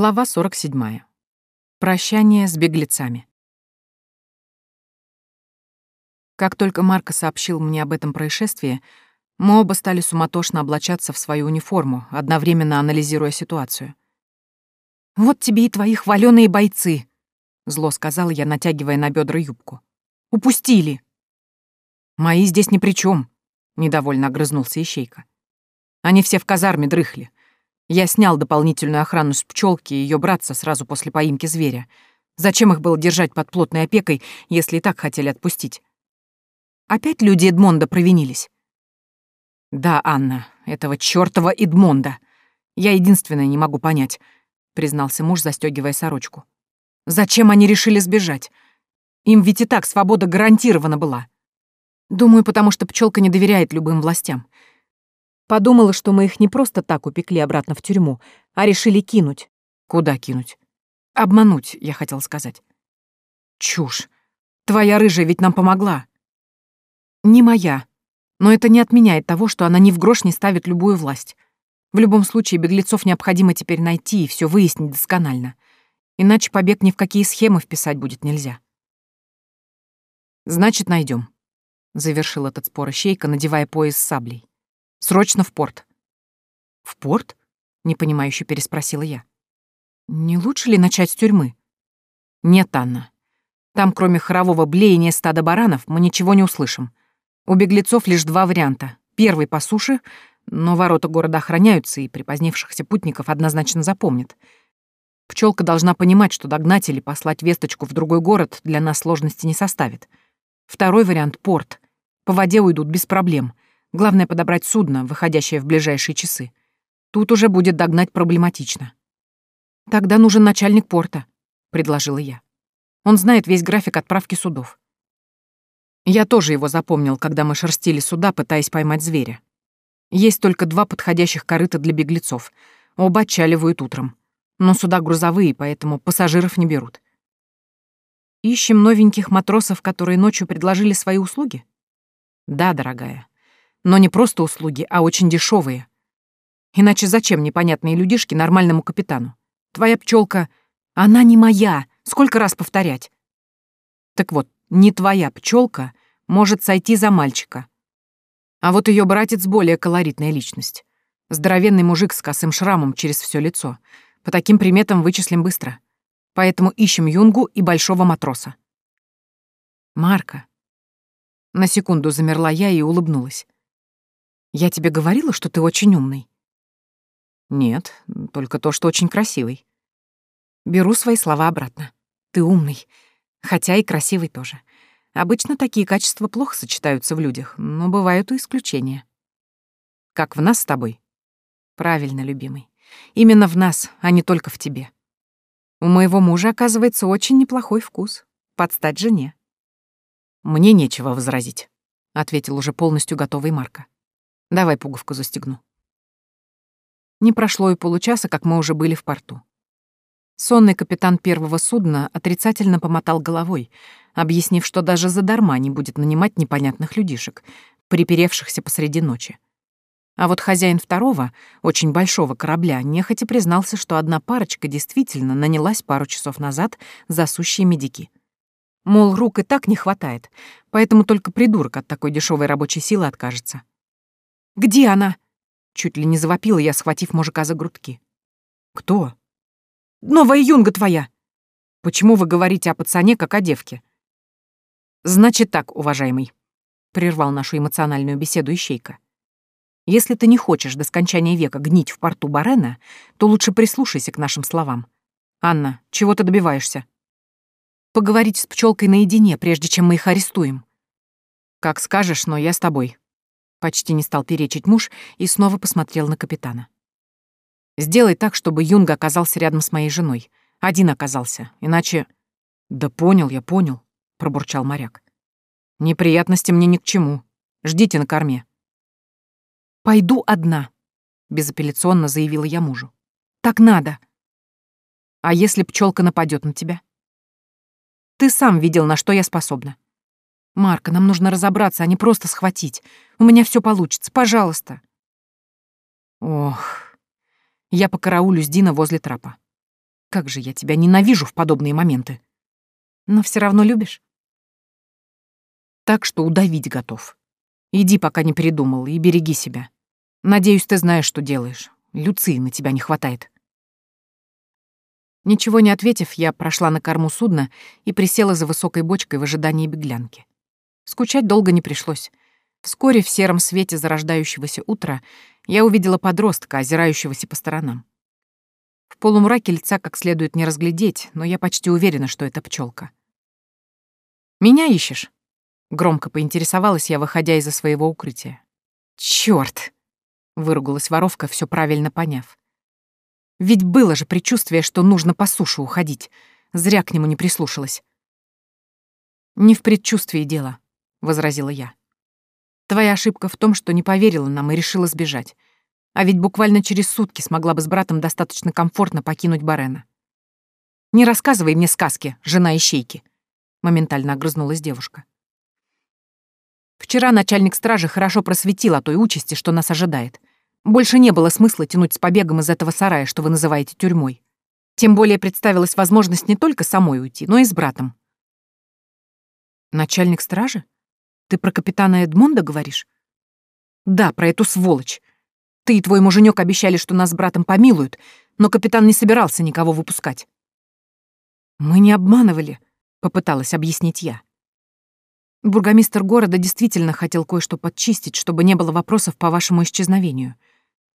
Глава 47. Прощание с беглецами. Как только Марко сообщил мне об этом происшествии, мы оба стали суматошно облачаться в свою униформу, одновременно анализируя ситуацию. «Вот тебе и твои хвалёные бойцы», — зло сказал я, натягивая на бедра юбку. «Упустили!» «Мои здесь ни при чем, недовольно огрызнулся Ищейка. «Они все в казарме дрыхли. Я снял дополнительную охрану с пчелки и ее братца сразу после поимки зверя. Зачем их было держать под плотной опекой, если и так хотели отпустить? Опять люди Эдмонда провинились. Да, Анна, этого чёртова Эдмонда. Я единственное не могу понять, признался муж, застегивая сорочку. Зачем они решили сбежать? Им ведь и так свобода гарантирована была. Думаю, потому что пчелка не доверяет любым властям. Подумала, что мы их не просто так упекли обратно в тюрьму, а решили кинуть. Куда кинуть? Обмануть, я хотел сказать. Чушь. Твоя рыжая ведь нам помогла. Не моя. Но это не отменяет того, что она ни в грош не ставит любую власть. В любом случае, беглецов необходимо теперь найти и все выяснить досконально. Иначе побег ни в какие схемы вписать будет нельзя. Значит, найдем. завершил этот спор Ищейка, надевая пояс с саблей. Срочно в порт». «В порт?» — непонимающе переспросила я. «Не лучше ли начать с тюрьмы?» «Нет, Анна. Там, кроме хорового блеяния стада баранов, мы ничего не услышим. У беглецов лишь два варианта. Первый по суше, но ворота города охраняются, и припозднившихся путников однозначно запомнят. Пчелка должна понимать, что догнать или послать весточку в другой город для нас сложности не составит. Второй вариант — порт. По воде уйдут без проблем — Главное — подобрать судно, выходящее в ближайшие часы. Тут уже будет догнать проблематично. «Тогда нужен начальник порта», — предложила я. «Он знает весь график отправки судов». Я тоже его запомнил, когда мы шерстили суда, пытаясь поймать зверя. Есть только два подходящих корыта для беглецов. Оба отчаливают утром. Но суда грузовые, поэтому пассажиров не берут. Ищем новеньких матросов, которые ночью предложили свои услуги? Да, дорогая. Но не просто услуги, а очень дешевые. Иначе зачем непонятные людишки нормальному капитану? Твоя пчелка, она не моя. Сколько раз повторять? Так вот, не твоя пчелка может сойти за мальчика. А вот ее братец более колоритная личность. Здоровенный мужик с косым шрамом через все лицо. По таким приметам вычислим быстро. Поэтому ищем юнгу и большого матроса. Марка. На секунду замерла я и улыбнулась. Я тебе говорила, что ты очень умный? Нет, только то, что очень красивый. Беру свои слова обратно. Ты умный, хотя и красивый тоже. Обычно такие качества плохо сочетаются в людях, но бывают и исключения. Как в нас с тобой? Правильно, любимый. Именно в нас, а не только в тебе. У моего мужа, оказывается, очень неплохой вкус. Подстать жене. Мне нечего возразить, — ответил уже полностью готовый Марка. Давай пуговку застегну. Не прошло и получаса, как мы уже были в порту. Сонный капитан первого судна отрицательно помотал головой, объяснив, что даже задарма не будет нанимать непонятных людишек, приперевшихся посреди ночи. А вот хозяин второго, очень большого корабля, нехотя признался, что одна парочка действительно нанялась пару часов назад за сущие медики. Мол, рук и так не хватает, поэтому только придурок от такой дешевой рабочей силы откажется. Где она?» Чуть ли не завопила я, схватив мужика за грудки. «Кто?» «Новая юнга твоя!» «Почему вы говорите о пацане, как о девке?» «Значит так, уважаемый», — прервал нашу эмоциональную беседу Ищейка. «Если ты не хочешь до скончания века гнить в порту Барена, то лучше прислушайся к нашим словам. Анна, чего ты добиваешься?» «Поговорить с пчелкой наедине, прежде чем мы их арестуем». «Как скажешь, но я с тобой», Почти не стал перечить муж и снова посмотрел на капитана. «Сделай так, чтобы Юнга оказался рядом с моей женой. Один оказался, иначе...» «Да понял я, понял», — пробурчал моряк. «Неприятности мне ни к чему. Ждите на корме». «Пойду одна», — безапелляционно заявила я мужу. «Так надо». «А если пчелка нападет на тебя?» «Ты сам видел, на что я способна. Марка, нам нужно разобраться, а не просто схватить. У меня все получится, пожалуйста. Ох. Я покараулю с Дина возле трапа. Как же я тебя ненавижу в подобные моменты. Но все равно любишь? Так что удавить готов. Иди, пока не передумал, и береги себя. Надеюсь, ты знаешь, что делаешь. Люции на тебя не хватает. Ничего не ответив, я прошла на корму судна и присела за высокой бочкой в ожидании беглянки. Скучать долго не пришлось. Вскоре в сером свете зарождающегося утра я увидела подростка, озирающегося по сторонам. В полумраке лица как следует не разглядеть, но я почти уверена, что это пчелка. «Меня ищешь?» — громко поинтересовалась я, выходя из-за своего укрытия. «Чёрт!» — выругалась воровка, все правильно поняв. «Ведь было же предчувствие, что нужно по суше уходить. Зря к нему не прислушалась». «Не в предчувствии дело», — возразила я. «Твоя ошибка в том, что не поверила нам и решила сбежать. А ведь буквально через сутки смогла бы с братом достаточно комфортно покинуть Барена. «Не рассказывай мне сказки, жена ищейки», — моментально огрызнулась девушка. Вчера начальник стражи хорошо просветил о той участи, что нас ожидает. Больше не было смысла тянуть с побегом из этого сарая, что вы называете тюрьмой. Тем более представилась возможность не только самой уйти, но и с братом. Начальник стражи? Ты про капитана Эдмонда говоришь? Да, про эту сволочь. Ты и твой муженек обещали, что нас с братом помилуют, но капитан не собирался никого выпускать. Мы не обманывали, попыталась объяснить я. Бургомистр города действительно хотел кое-что подчистить, чтобы не было вопросов по вашему исчезновению.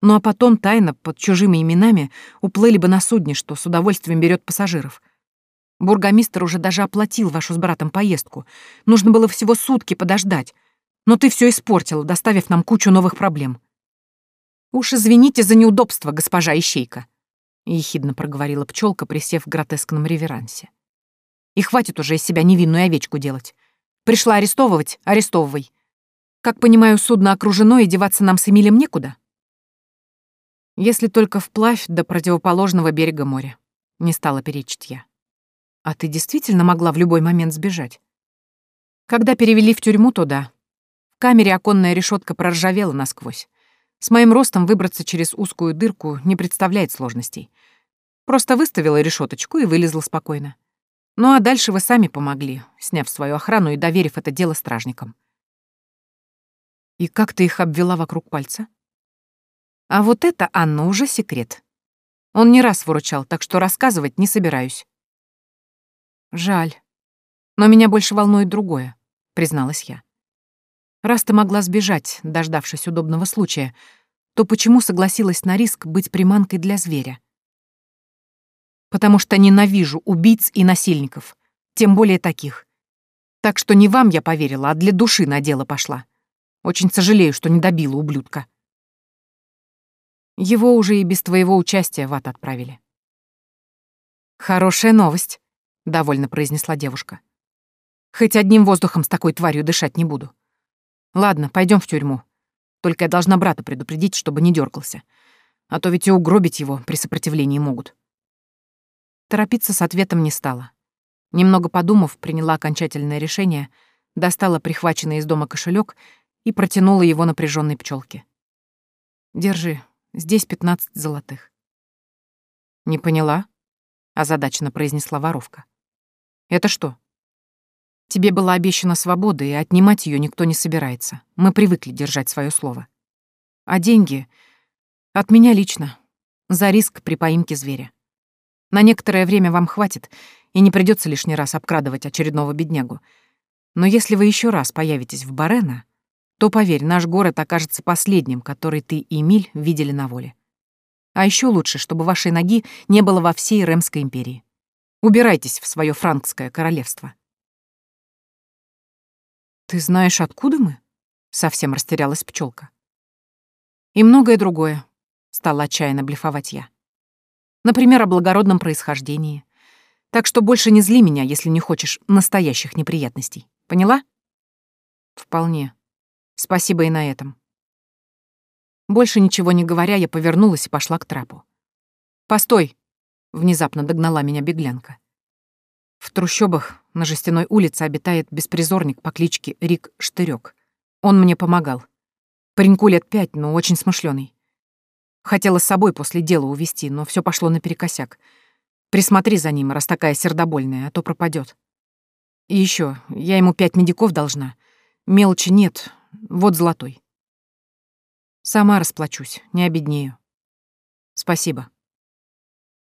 Ну а потом тайно, под чужими именами, уплыли бы на судне, что с удовольствием берет пассажиров. Бургомистр уже даже оплатил вашу с братом поездку. Нужно было всего сутки подождать. Но ты все испортила, доставив нам кучу новых проблем. «Уж извините за неудобство, госпожа Ищейка», — ехидно проговорила пчелка, присев в гротескном реверансе. «И хватит уже из себя невинную овечку делать. Пришла арестовывать — арестовывай. Как понимаю, судно окружено, и деваться нам с Эмилем некуда?» «Если только вплавь до противоположного берега моря», — не стала перечить я. «А ты действительно могла в любой момент сбежать?» «Когда перевели в тюрьму, то да. В камере оконная решетка проржавела насквозь. С моим ростом выбраться через узкую дырку не представляет сложностей. Просто выставила решеточку и вылезла спокойно. Ну а дальше вы сами помогли, сняв свою охрану и доверив это дело стражникам. И как ты их обвела вокруг пальца? А вот это, Анна, уже секрет. Он не раз выручал, так что рассказывать не собираюсь. Жаль. Но меня больше волнует другое, призналась я. Раз ты могла сбежать, дождавшись удобного случая, то почему согласилась на риск быть приманкой для зверя? Потому что ненавижу убийц и насильников, тем более таких. Так что не вам я поверила, а для души на дело пошла. Очень сожалею, что не добила ублюдка. Его уже и без твоего участия в ад отправили. «Хорошая новость», — довольно произнесла девушка. «Хоть одним воздухом с такой тварью дышать не буду. Ладно, пойдем в тюрьму. Только я должна брата предупредить, чтобы не дергался. А то ведь и угробить его при сопротивлении могут. Торопиться с ответом не стала. Немного подумав, приняла окончательное решение, достала прихваченный из дома кошелек и протянула его напряженной пчелке. Держи, здесь пятнадцать золотых. Не поняла? озадаченно произнесла воровка. Это что? Тебе была обещана свобода, и отнимать ее никто не собирается. Мы привыкли держать свое слово. А деньги... От меня лично. За риск при поимке зверя. На некоторое время вам хватит, и не придется лишний раз обкрадывать очередного беднягу. Но если вы еще раз появитесь в Барена, то, поверь, наш город окажется последним, который ты и Эмиль видели на воле. А еще лучше, чтобы вашей ноги не было во всей Ремской империи. Убирайтесь в свое франкское королевство. «Ты знаешь, откуда мы?» — совсем растерялась пчелка. «И многое другое», — стала отчаянно блефовать я. «Например, о благородном происхождении. Так что больше не зли меня, если не хочешь настоящих неприятностей. Поняла?» «Вполне. Спасибо и на этом». Больше ничего не говоря, я повернулась и пошла к трапу. «Постой!» — внезапно догнала меня беглянка. В трущобах на жестяной улице обитает беспризорник по кличке Рик Штырёк. Он мне помогал. Пареньку лет пять, но очень смышленый. Хотела с собой после дела увести, но все пошло наперекосяк. Присмотри за ним, раз такая сердобольная, а то пропадет. И еще, я ему пять медиков должна. Мелочи нет, вот золотой. Сама расплачусь, не обеднею. Спасибо.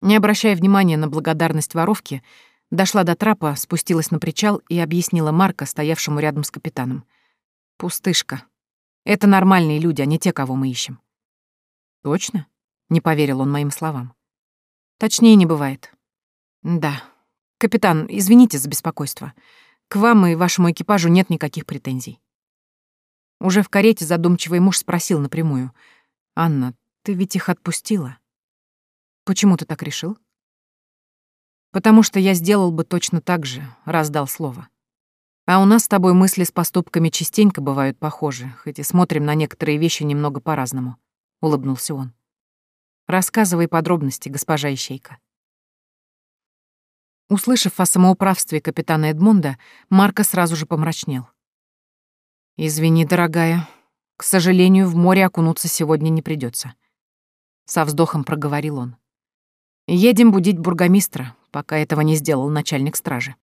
Не обращая внимания на благодарность воровки, дошла до трапа, спустилась на причал и объяснила Марка, стоявшему рядом с капитаном. «Пустышка. Это нормальные люди, а не те, кого мы ищем». «Точно?» — не поверил он моим словам. «Точнее не бывает». «Да. Капитан, извините за беспокойство. К вам и вашему экипажу нет никаких претензий». Уже в карете задумчивый муж спросил напрямую. «Анна, ты ведь их отпустила?» «Почему ты так решил?» «Потому что я сделал бы точно так же, раз слово. А у нас с тобой мысли с поступками частенько бывают похожи, хоть и смотрим на некоторые вещи немного по-разному», — улыбнулся он. «Рассказывай подробности, госпожа Ищейка». Услышав о самоуправстве капитана Эдмонда, Марко сразу же помрачнел. «Извини, дорогая. К сожалению, в море окунуться сегодня не придется. Со вздохом проговорил он. «Едем будить бургомистра, пока этого не сделал начальник стражи».